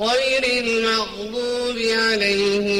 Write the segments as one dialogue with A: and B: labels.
A: غير المغضوب عليهم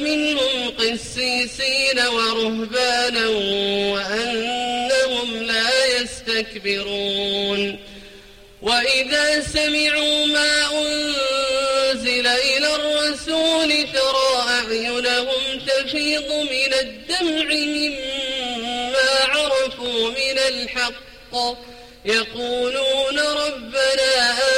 A: منهم قسيسين ورهبانا وأنهم لا يستكبرون. وإذا سمعوا ما أنزل إلى الرسول ترى أعينهم تفيض من الدمع مما عرفوا من الحق. يقولون ربنا آمنا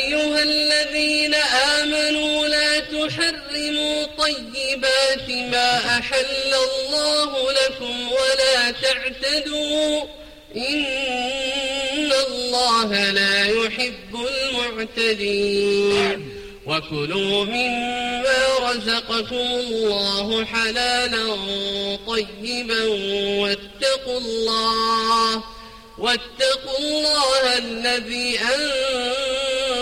A: أحل الله لكم ولا تعتدوا إن الله لا يحب المعتدين. وكلوا مما رزقكم الله حلالا طيبا واتقوا الله واتقوا الله الذي أنتم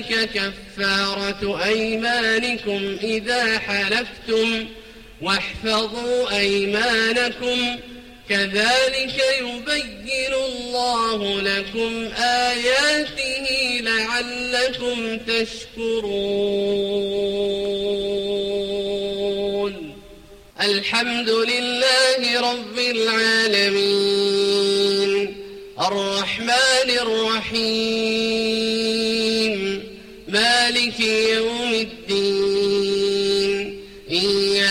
A: ذلك كفارة أيمانكم إذا حلفتم واحفظوا أيمانكم. كذلك يبين الله لكم آياته لعلكم تشكرون. الحمد لله رب العالمين. الرحمن الرحيم.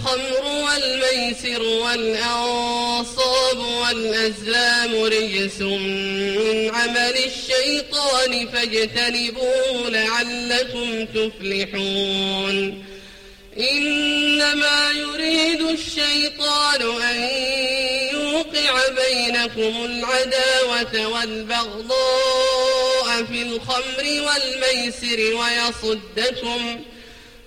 A: إنما الخمر والميسر والأنصاب والأزلام رجس من عمل الشيطان فاجتنبوه لعلكم تفلحون. إنما يريد الشيطان أن يوقع بينكم العداوة والبغضاء في الخمر والميسر ويصدكم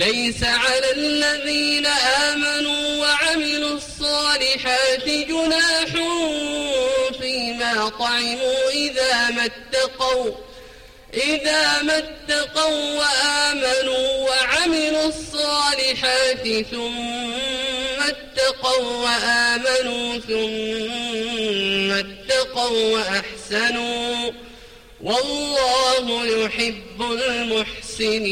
A: ليس على الذين آمنوا وعملوا الصالحات جناح فيما طعموا إذا ما اتقوا إذا ما اتقوا وآمنوا وعملوا الصالحات ثم اتقوا وآمنوا ثم اتقوا وأحسنوا. والله يحب المحسنين.